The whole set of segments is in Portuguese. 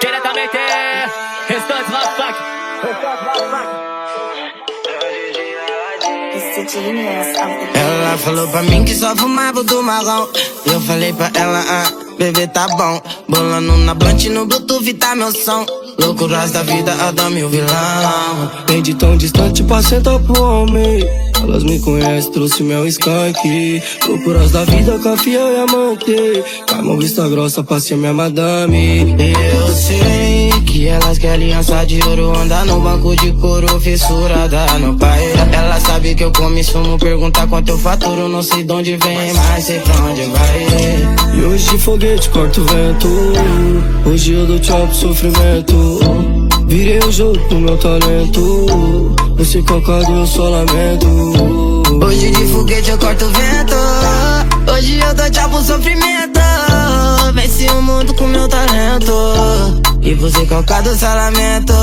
Diretamente. Ela falou pra mim que só fumava do marrom. Eu falei pra ela, ah, bebê tá bom. Bolando na blunt no Bluetooth tá meu som. Loucuras da vida, Adam e o vilão. Vem de tão distante pra sentar pro homem. Elas me conhecem, trouxe meu skunk. Loucuras da vida, café e amante. Mão vista grossa pra ser minha madame. Eu sei que elas querem aliança de ouro. Andar no banco de couro, fissurada no pai. Ela sabe que eu como sumo, pergunta quanto eu faturo. Não sei de onde vem, mas sei pra onde vai. E hoje de foguete corta o vento. Hoje eu dou tchau pro sofrimento. Virei o jogo com meu talento. Você calcado eu só lamento. Hoje de foguete eu corto o vento. Hoje eu dou tchau pro sofrimento. Venci o mundo com meu talento. E você calcado só lamento.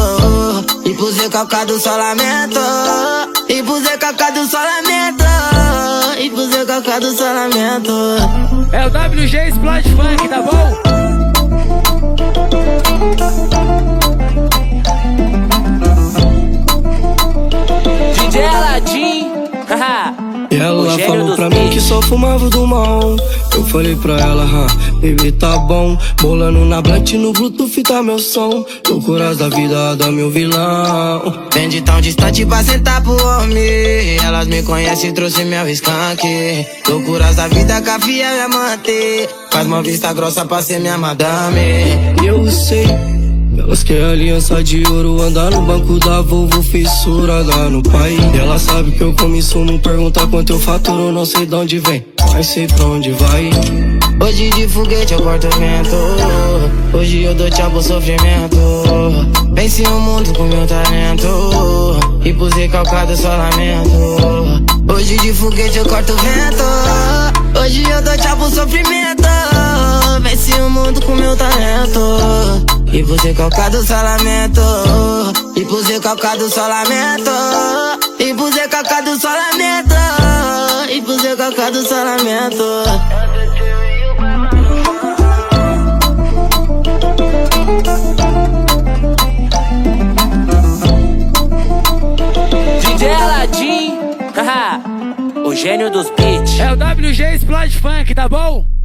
E você calcado só lamento. E você calcado só lamento. E você calcado só lamento. É o WG Splash Funk, tá bom? Ela O falou pra mim que só fumava do mal. Eu falei pra ela, bebê tá bom. Bolando na blunt no Bluetooth tá meu som. Loucuras da vida, da meu vilão. Vem de tão distante pra sentar pro homem. Elas me conhecem, trouxe meu skunk. Loucuras da vida, café e amante. Faz uma vista grossa pra ser minha madame. Eu sei. Elas querem aliança de ouro, andar no banco da Volvo, fissurada no pai. E ela sabe que eu como sumo, pergunta quanto eu faturo, não sei de onde vem, mas sei pra onde vai. Hoje de foguete eu corto vento. Hoje eu dou tchau pro sofrimento. Venci o mundo com meu talento. E pusei calcado só lamento. Hoje de foguete eu corto vento. Hoje eu dou tchau pro sofrimento. Venci o mundo com meu talento. E pusei calcado só lamento. E pusei calcado só lamento. E pusei calcado só lamento. E pusei calcado só lamento. DJ Aladdin. O gênio dos beats. É o WG Splash Funk, tá bom?